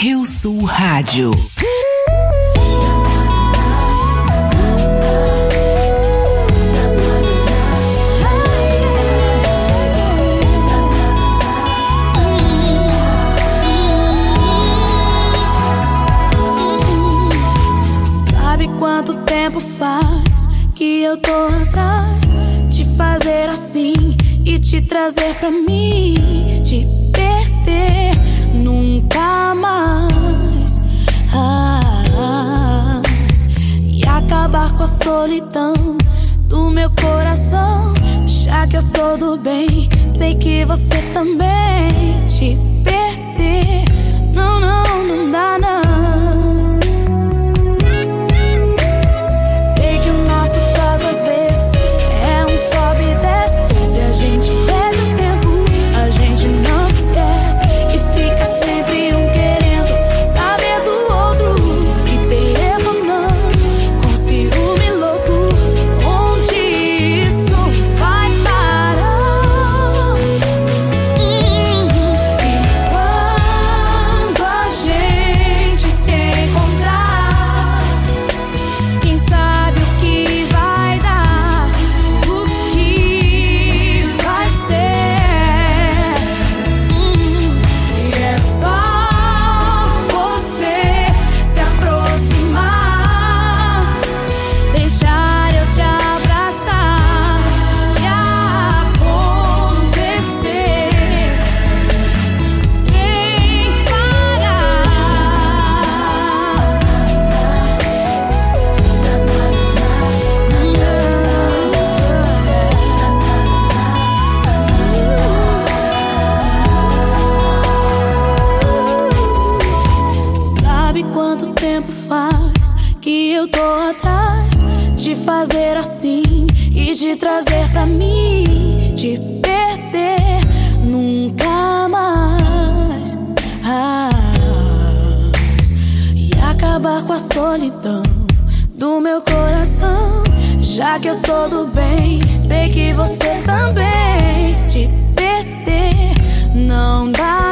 Rio Sul Rádio. Sabe quanto tempo faz que eu tô atrás de fazer assim e te trazer pra mim, te perder? nunca mais. Ah, e acabar com a solidão do meu coração. Já que eu sou do bem, sei que você também te perder. Não, não, não dá não. solidão do meu coração. Já que eu sou do bem, sei que você também te perder não dá.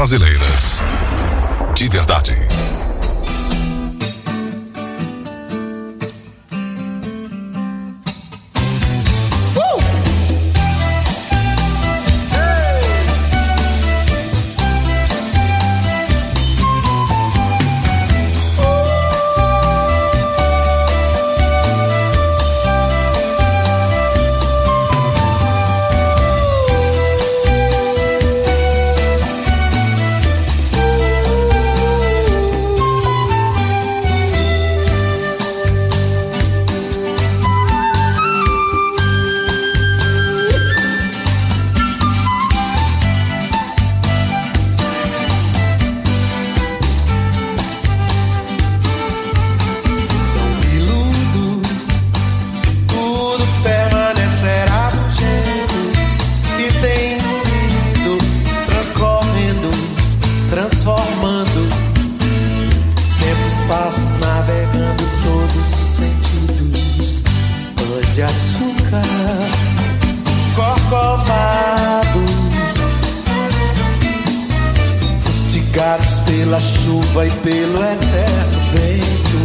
Músicas pela chuva e pelo eterno vento.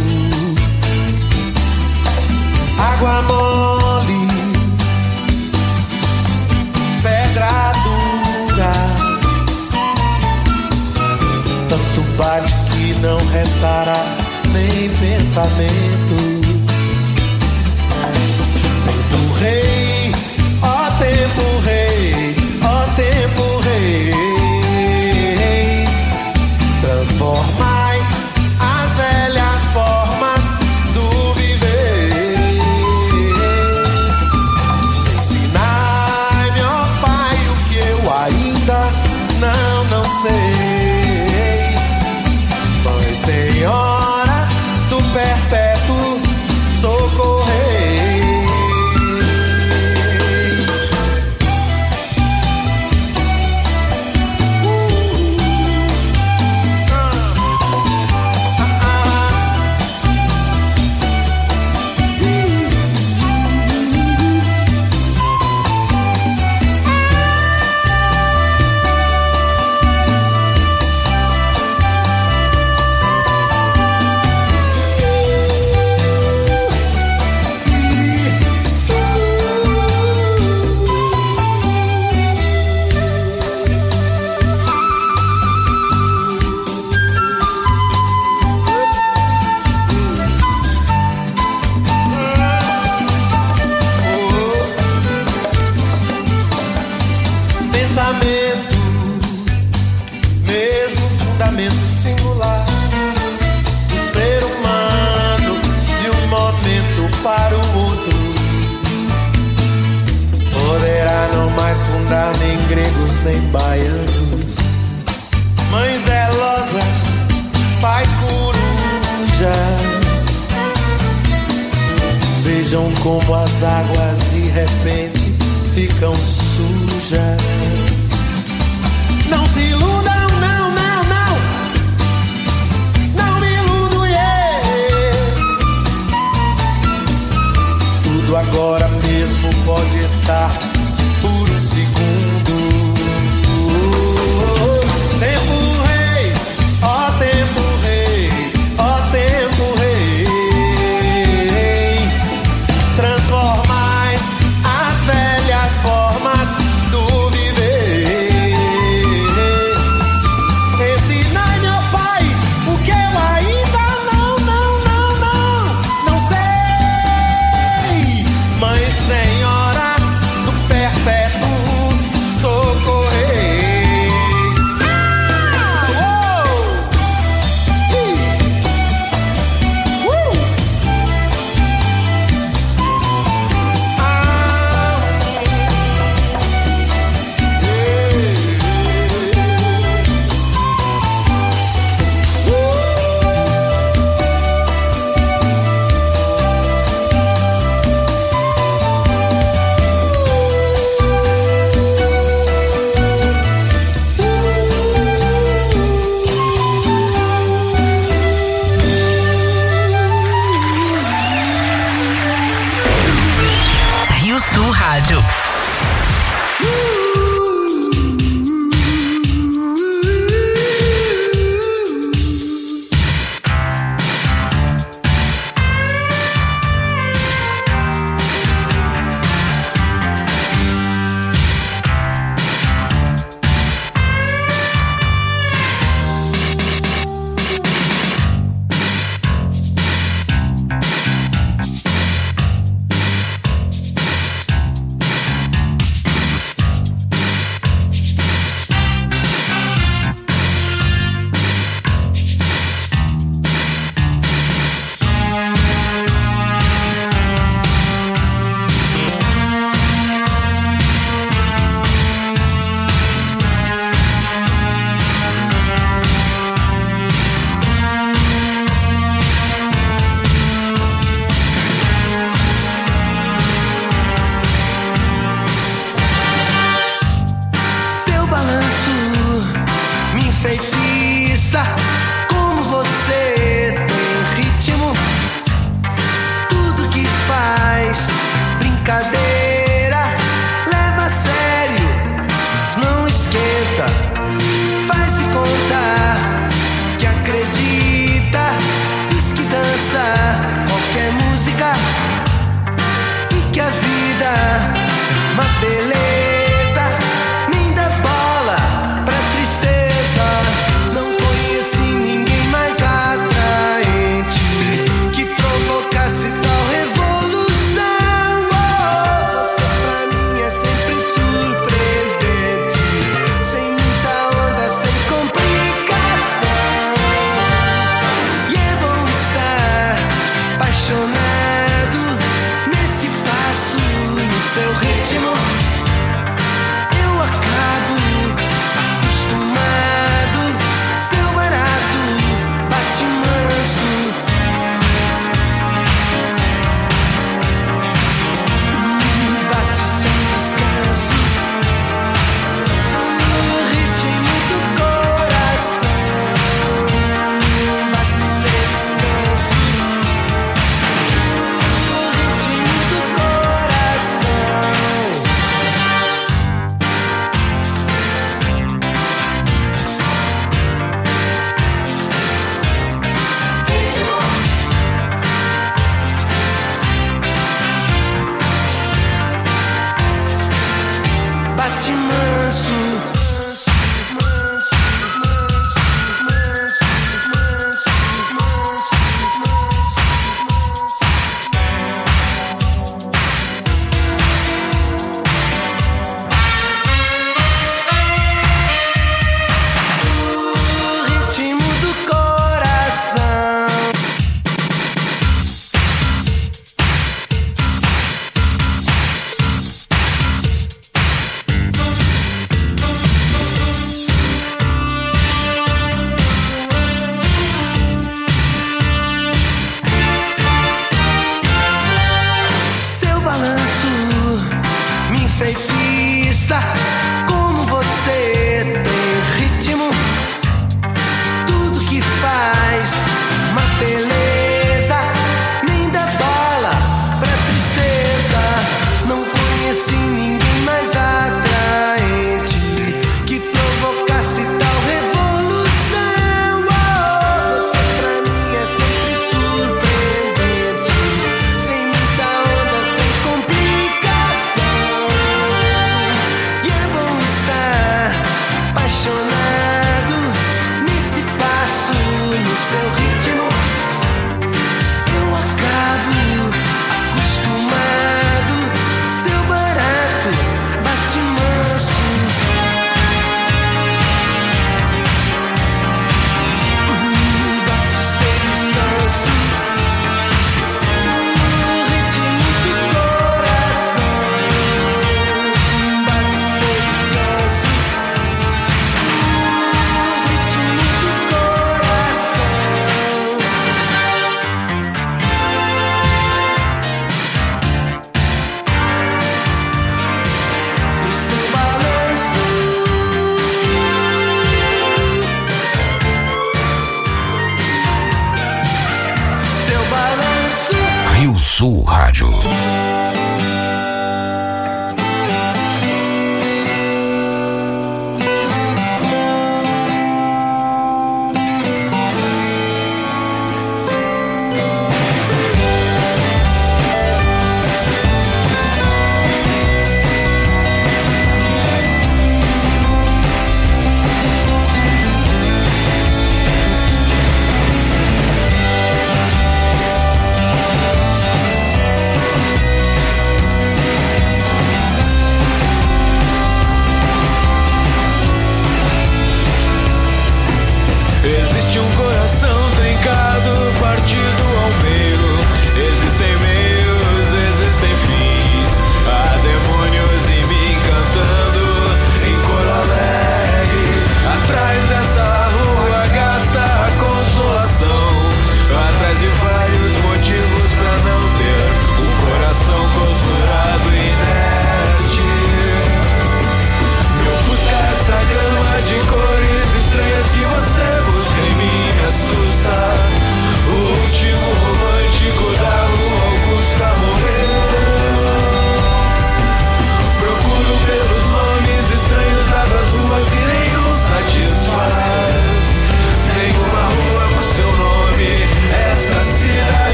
Água mole, pedra dura. Tanto bate que não restará nem pensamento. Tempo rei, ó tempo rei, ó tempo rei. Transformai as velhas formas do viver. Ensinai-me, ó Pai, o que eu ainda não, não sei. Mãe Senhora como as águas de repente ficam sujas. Não se iludam, não, não, não. Não me iludo. Tudo agora mesmo pode estar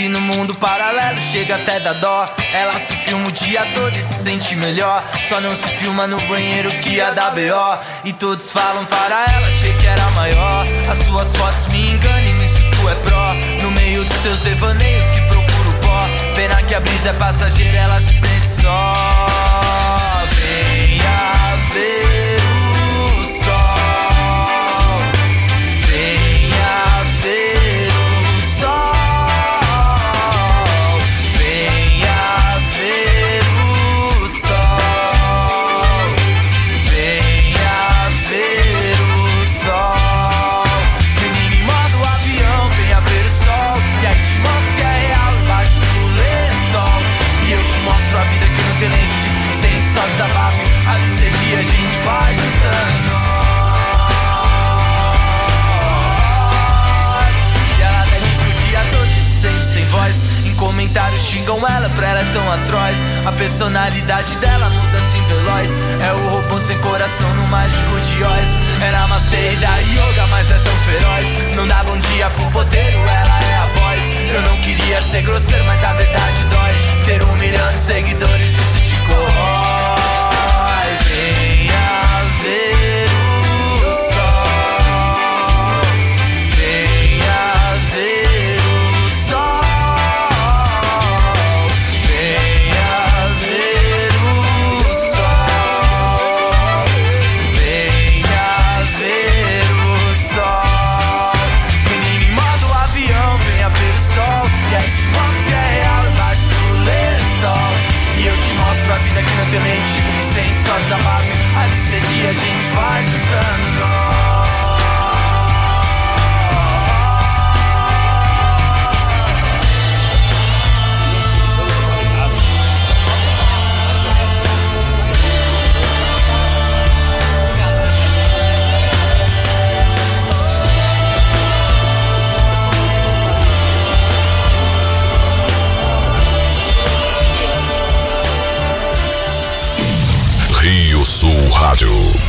vive num mundo paralelo, chega até da dó. Ela se filma o dia todo e se sente melhor. Só não se filma no banheiro que a da B.O. E todos falam para ela, achei que era maior. As suas fotos me enganam e nisso tu é pró. No meio dos seus devaneios que procuro pó. Pena que a brisa é passageira, ela se sente só. Venha ver. Xingam ela, pra ela é tão atroz. A personalidade dela muda assim veloz. É o robô sem coração no mágico de Oz. É namastê da yoga, mas é tão feroz. Não dá bom dia pro poder, ela é a voz. Eu não queria ser grosseiro, mas a verdade dói. Ter um milhão de seguidores, isso te corrói. Rádio.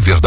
Brasileiras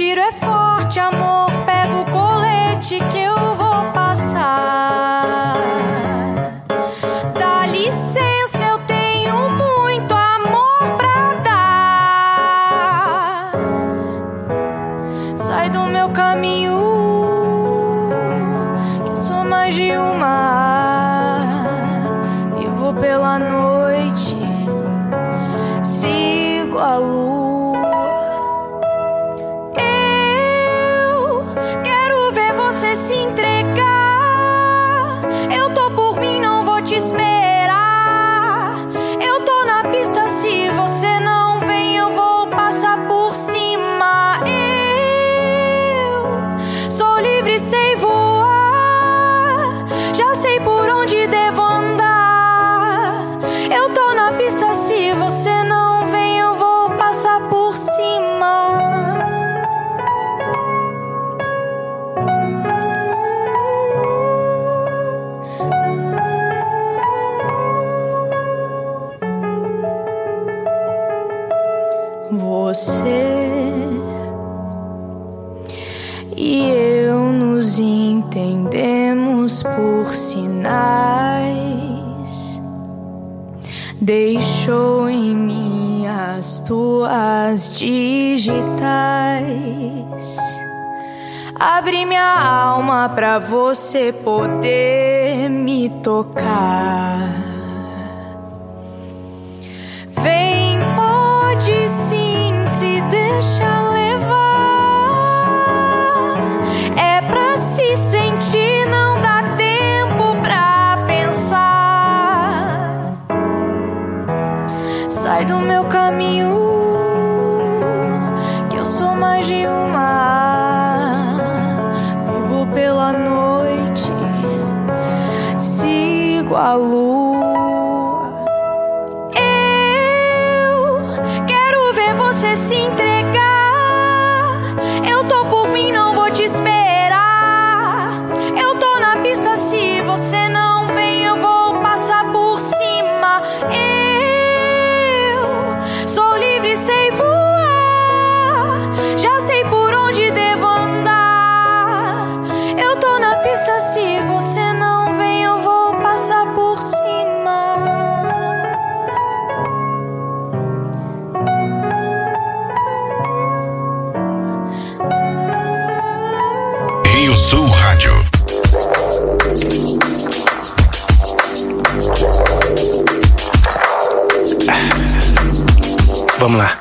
tiro é forte, amor. Pega o colete que eu digitais. abri minha alma para você poder me tocar. pista. Se você não vem, eu vou passar por cima. Rio Sul Rádio. Vamos lá.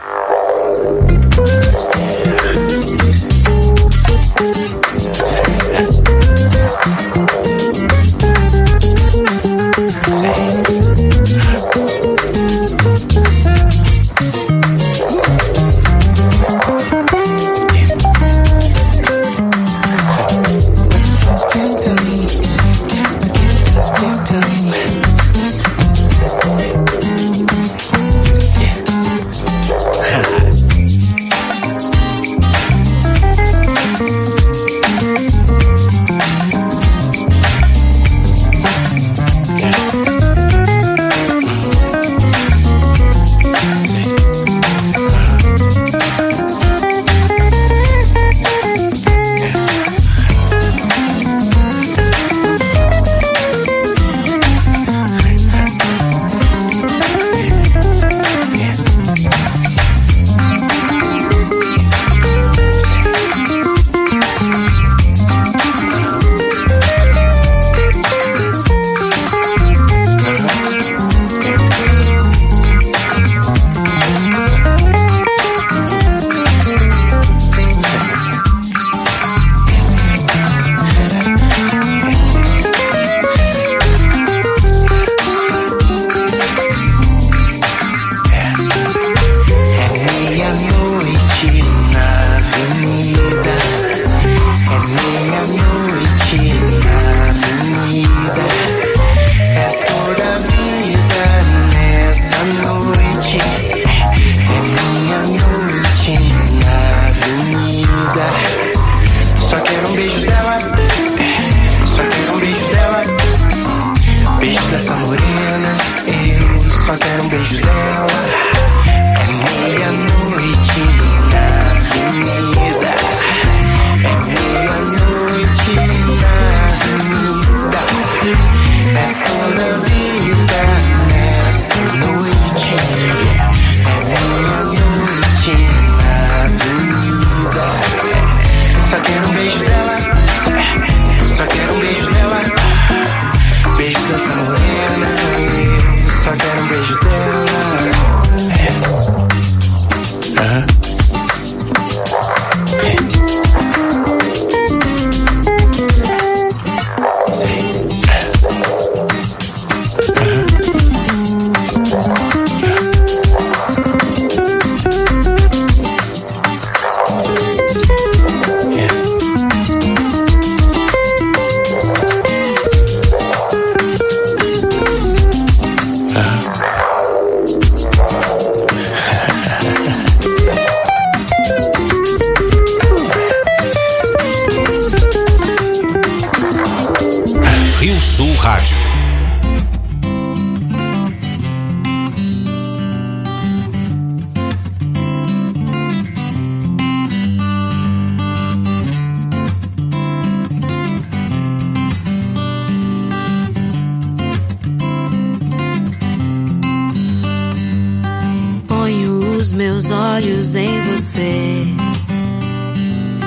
Os meus olhos em você.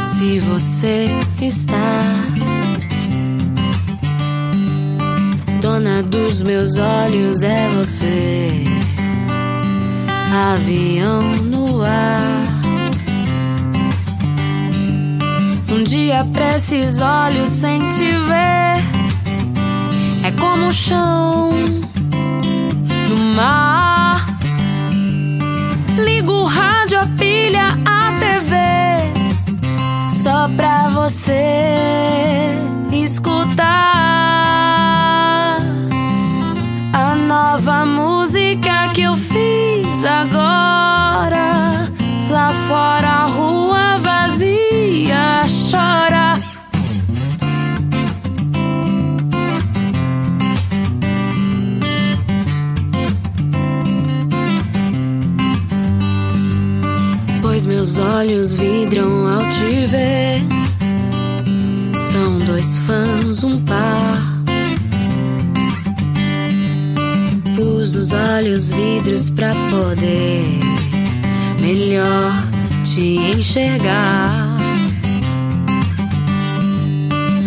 Se você está dona dos meus olhos, é você. Avião no ar. Um dia pra esses olhos sem te ver. É como o chão no mar. Ligo o rádio, a pilha, a TV. Só pra você escutar a nova música que eu fiz agora. Lá fora a rua vazia chora. Meus olhos vidram ao te ver. São dois fãs, um par. Pus nos olhos vidros pra poder melhor te enxergar.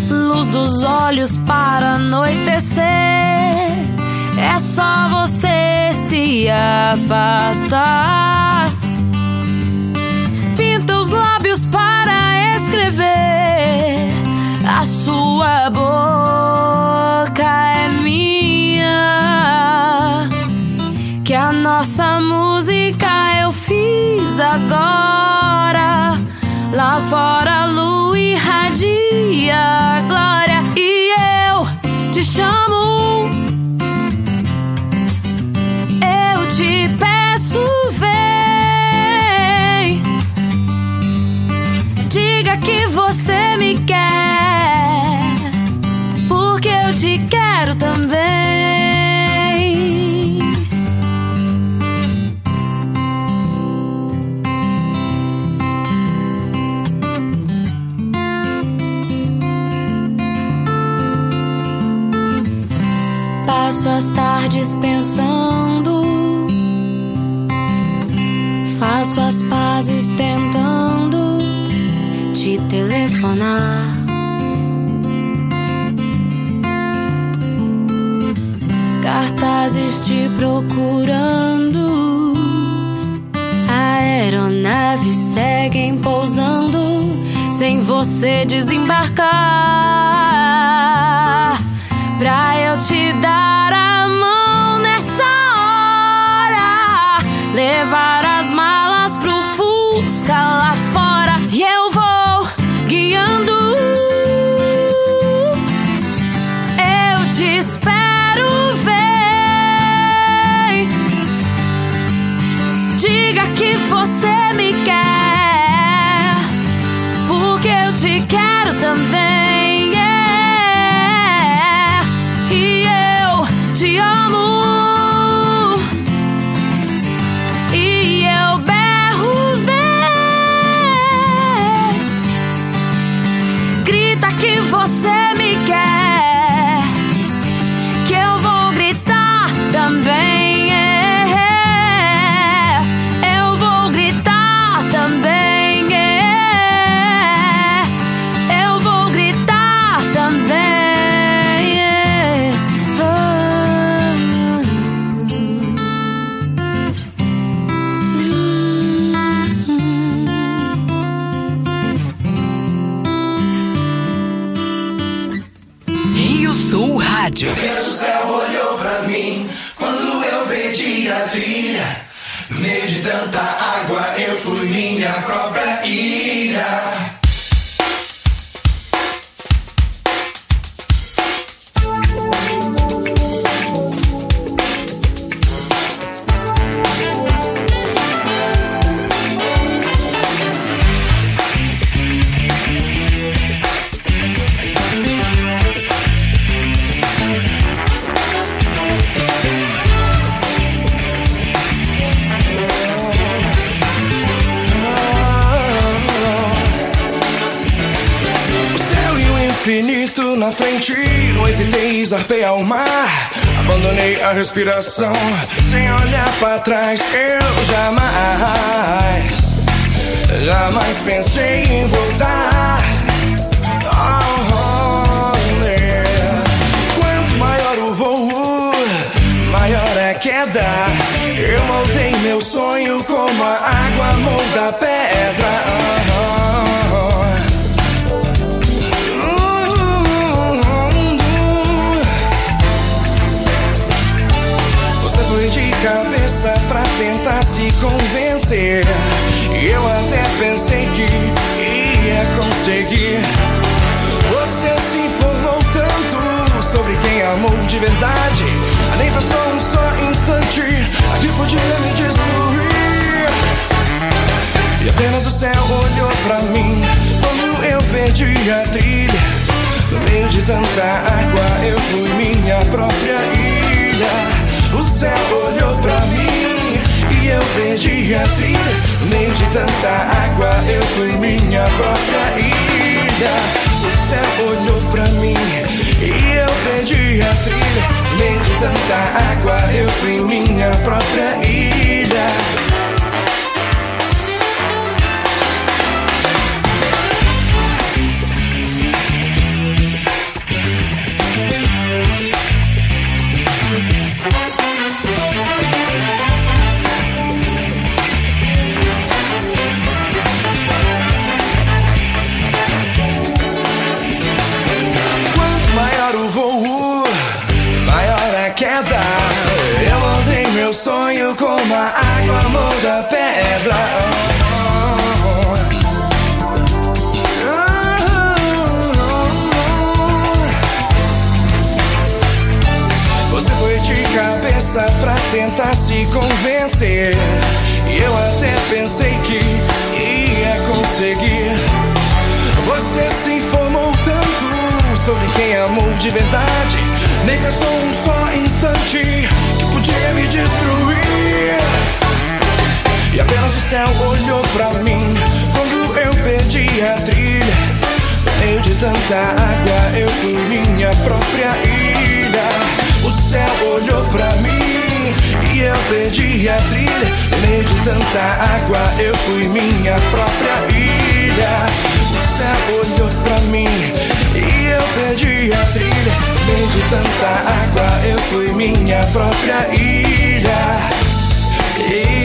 Luz dos olhos para anoitecer. É só você se afastar. Para escrever. A sua boca é minha. Que a nossa música eu fiz agora. Lá fora a lua irradia a glória. E eu te chamo. Quero também. Passo as tardes pensando, faço as pazes tentando te telefonar. Cartazes te procurando, aeronaves seguem pousando sem você desembarcar. Pra eu te dar a mão nessa hora, levar as malas pro Fusca lá Rádio. Zarpei ao mar. Abandonei a respiração, sem olhar pra trás. Eu jamais, jamais pensei em voltar. Oh. Quanto maior o voo, maior é a queda. Eu moldei meu sonho como a água molda a pedra. Convencer. Eu até pensei que ia conseguir. Você se informou tanto sobre quem amou de verdade. Nem passou um só instante que podia me destruir. E apenas o céu olhou pra mim quando eu perdi a trilha. No meio de tanta água, eu fui minha própria ilha. O céu olhou pra mim eu perdi a trilha. Meio de tanta água, eu fui minha própria ilha. O céu olhou pra mim e eu perdi a trilha. Meio de tanta água, eu fui minha própria ilha. Convencer. E eu até pensei que ia conseguir. Você se informou tanto sobre quem amou de verdade. Nem pensou um só instante que podia me destruir. E apenas o céu olhou pra mim quando eu perdi a trilha. No meio de tanta água, eu fui minha própria ilha. O céu olhou pra mim e eu perdi a trilha. No meio de tanta água, eu fui minha própria ilha. O céu olhou pra mim e eu perdi a trilha. No meio de tanta água, eu fui minha própria ilha. Ilha,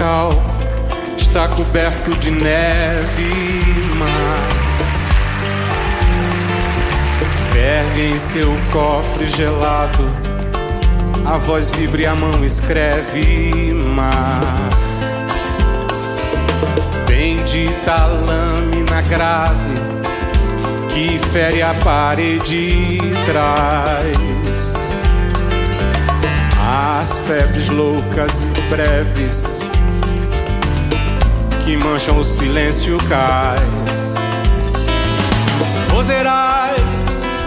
Tropical está coberto de neve, mas ferve em seu cofre gelado. A voz vibra e a mão escreve mar. Bendita a lâmina grave que fere a parede e traz as febres loucas e breves que mancham o silêncio cais. Roserais,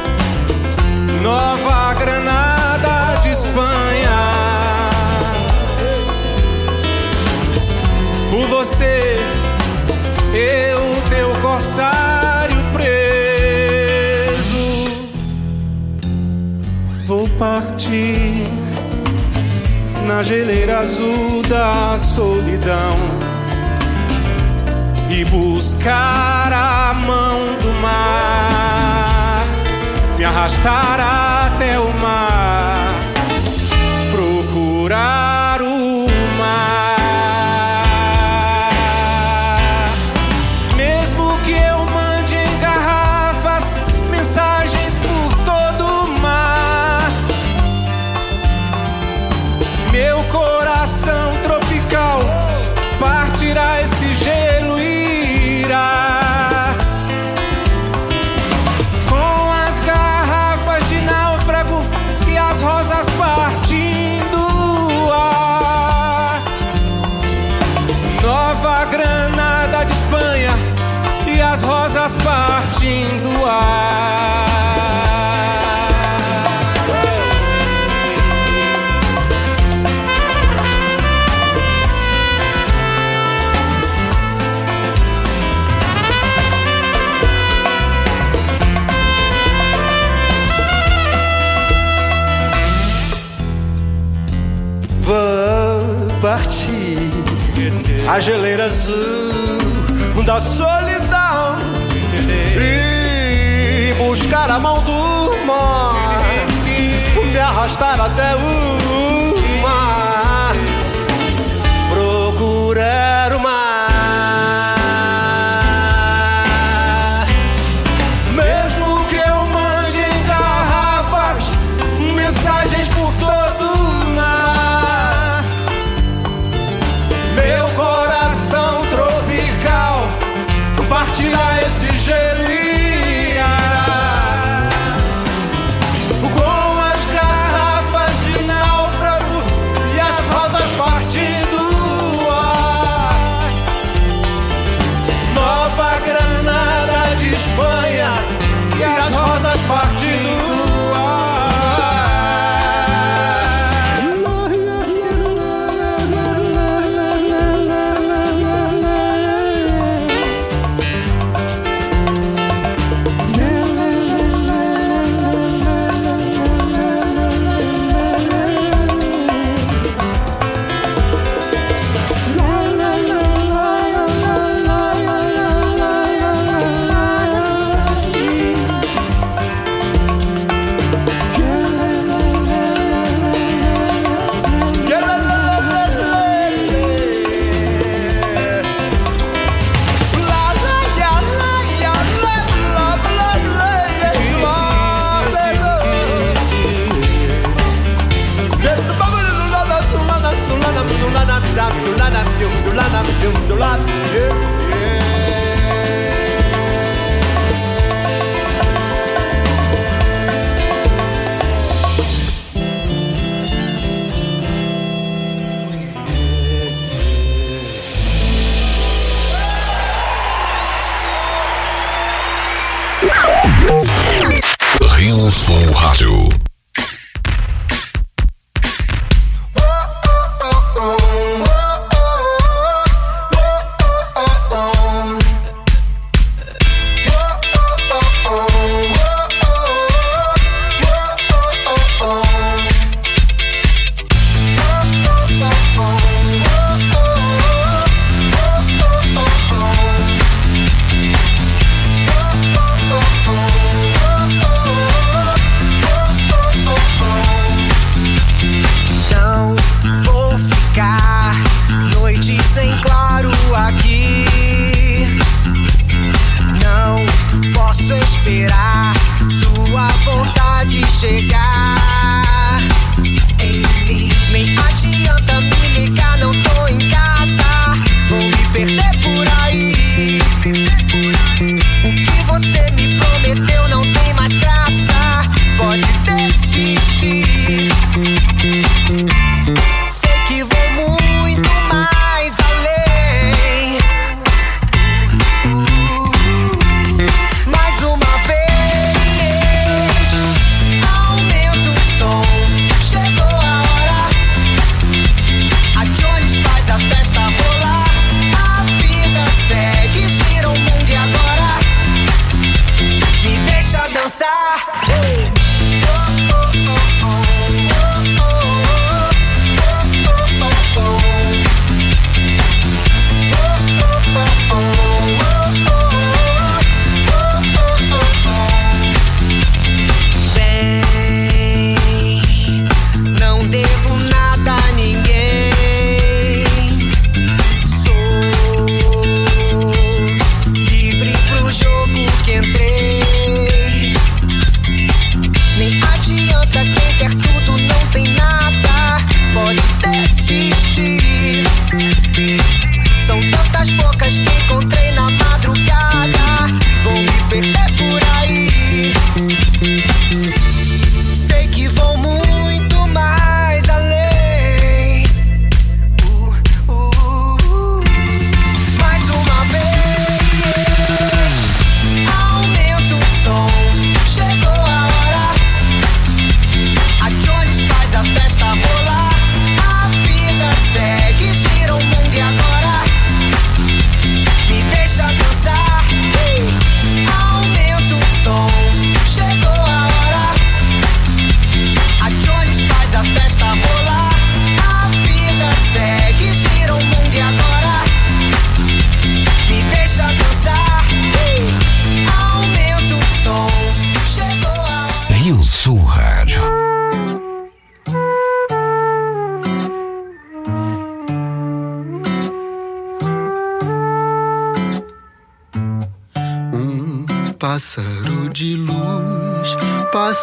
Nova Granada de Espanha. Por você, eu, teu corsário preso, vou partir na geleira azul da solidão e buscar a mão do mar, me arrastar até o mar, procurar geleira azul da solidão. E buscar a mão do mar, me arrastar até o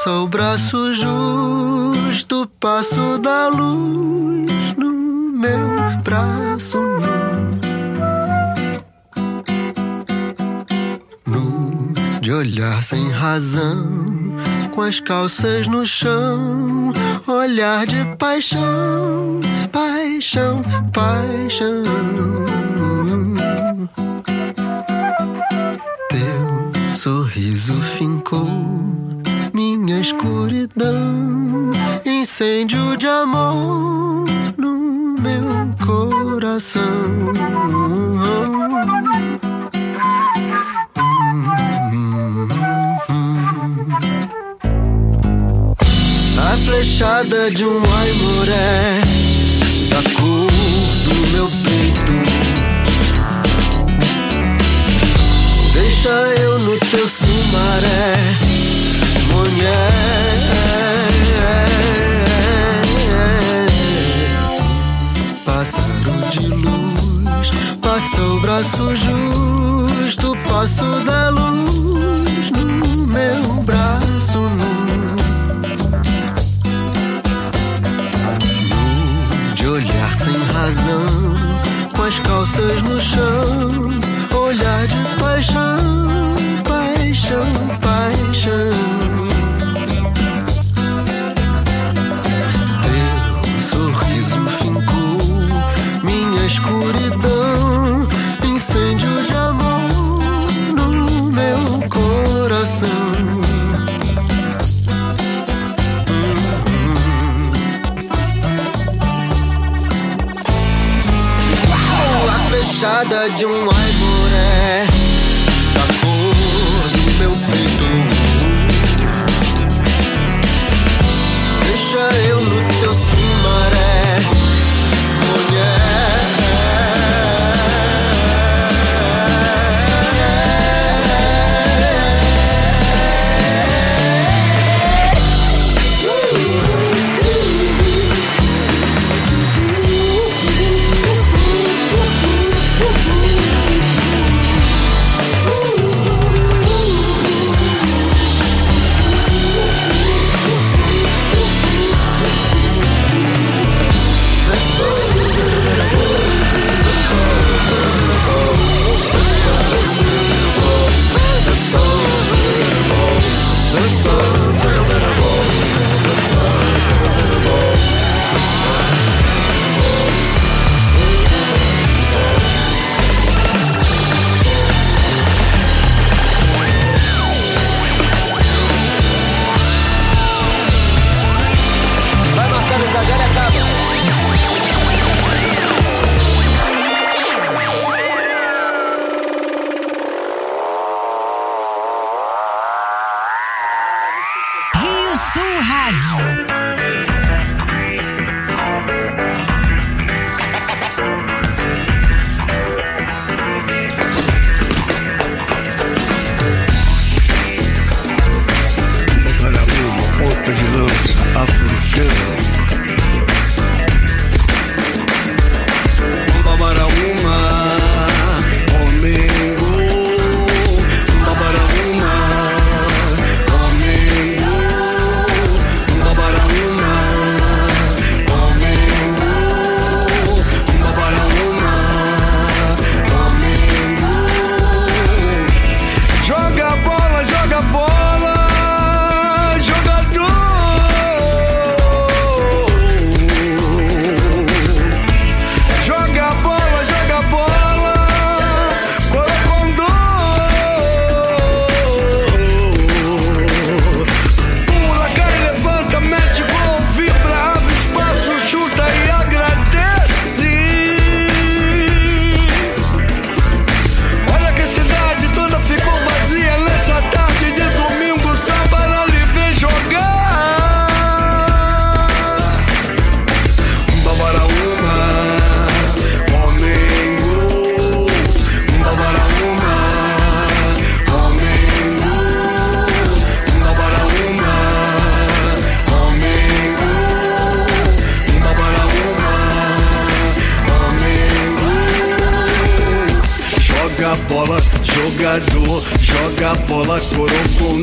Só o braço justo, passo da luz no meu braço nu. Nu de olhar sem razão, com as calças no chão, olhar de paixão, paixão, paixão. manhã. Pássaro de luz, passa o braço justo, passo da luz no meu braço nu. De olhar sem razão, com as calças no chão. De um bola, joga duo, joga bola, coro com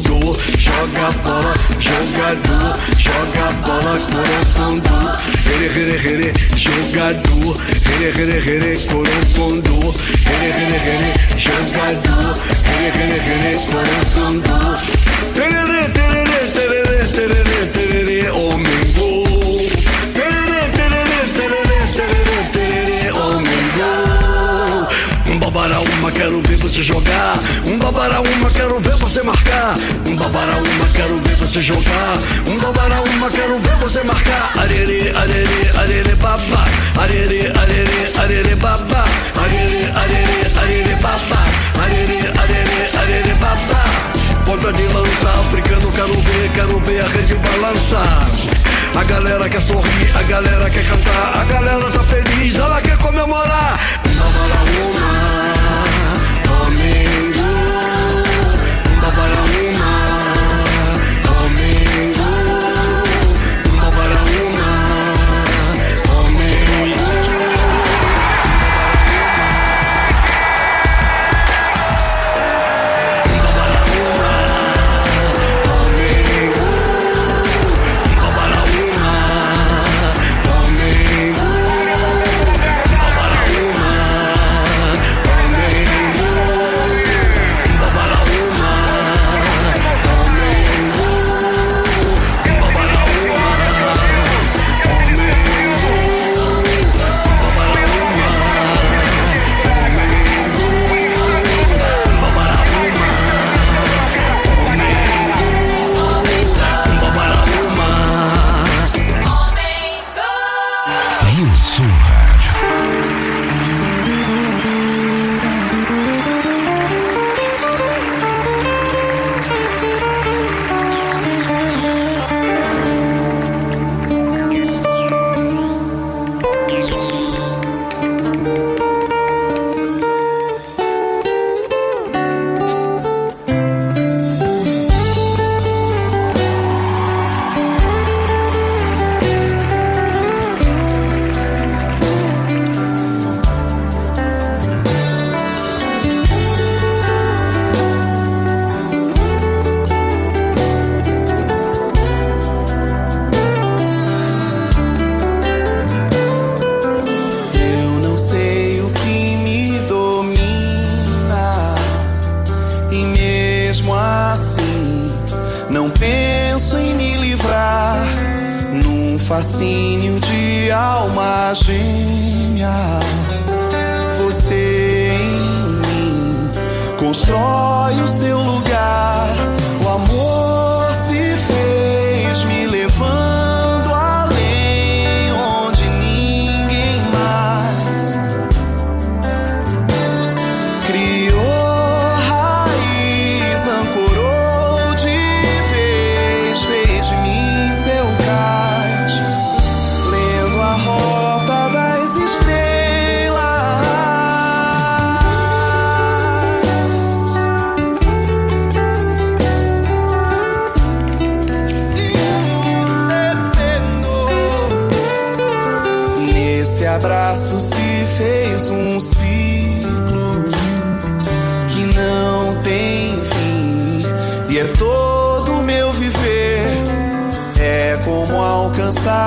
joga bola, joga duo, joga bola, coro com duo, here here here, joga duo, here here here, coro com duo, here here here, joga duo, here here here, coro com duo. Tererê, tererê, tererê, tererê, tererê, oh babaraúma, quero ver você jogar. Um babaraúma, quero ver você marcar. Um babaraúma, quero ver você jogar. Um babaraúma, quero ver você marcar. Arerê, arerê, arerê, babá. Arerê, arerê, arerê, babá. Arerê, arerê, arerê, babá. Arerê, arerê, arerê, babá. Ponta de lança, africano, quero ver, quero ver a rede balançar. A galera quer sorrir, a galera quer cantar, a galera tá feliz, ela quer comemorar. Babaraúma, domingo. me. Como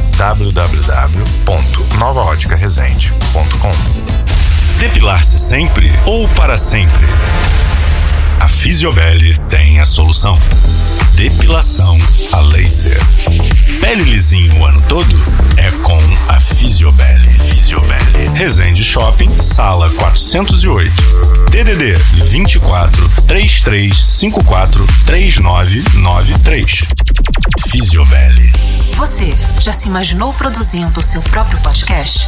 www.novaóticaresende.com Depilar-se sempre ou para sempre? A Fisiobel tem a solução. Depilação a laser. Pele lisinho o ano todo? É com a Fisiobel. Fisiobel. Resende Shopping, sala 408. DDD 24 3354 3993. Fisiobel. Você já se imaginou produzindo o seu próprio podcast?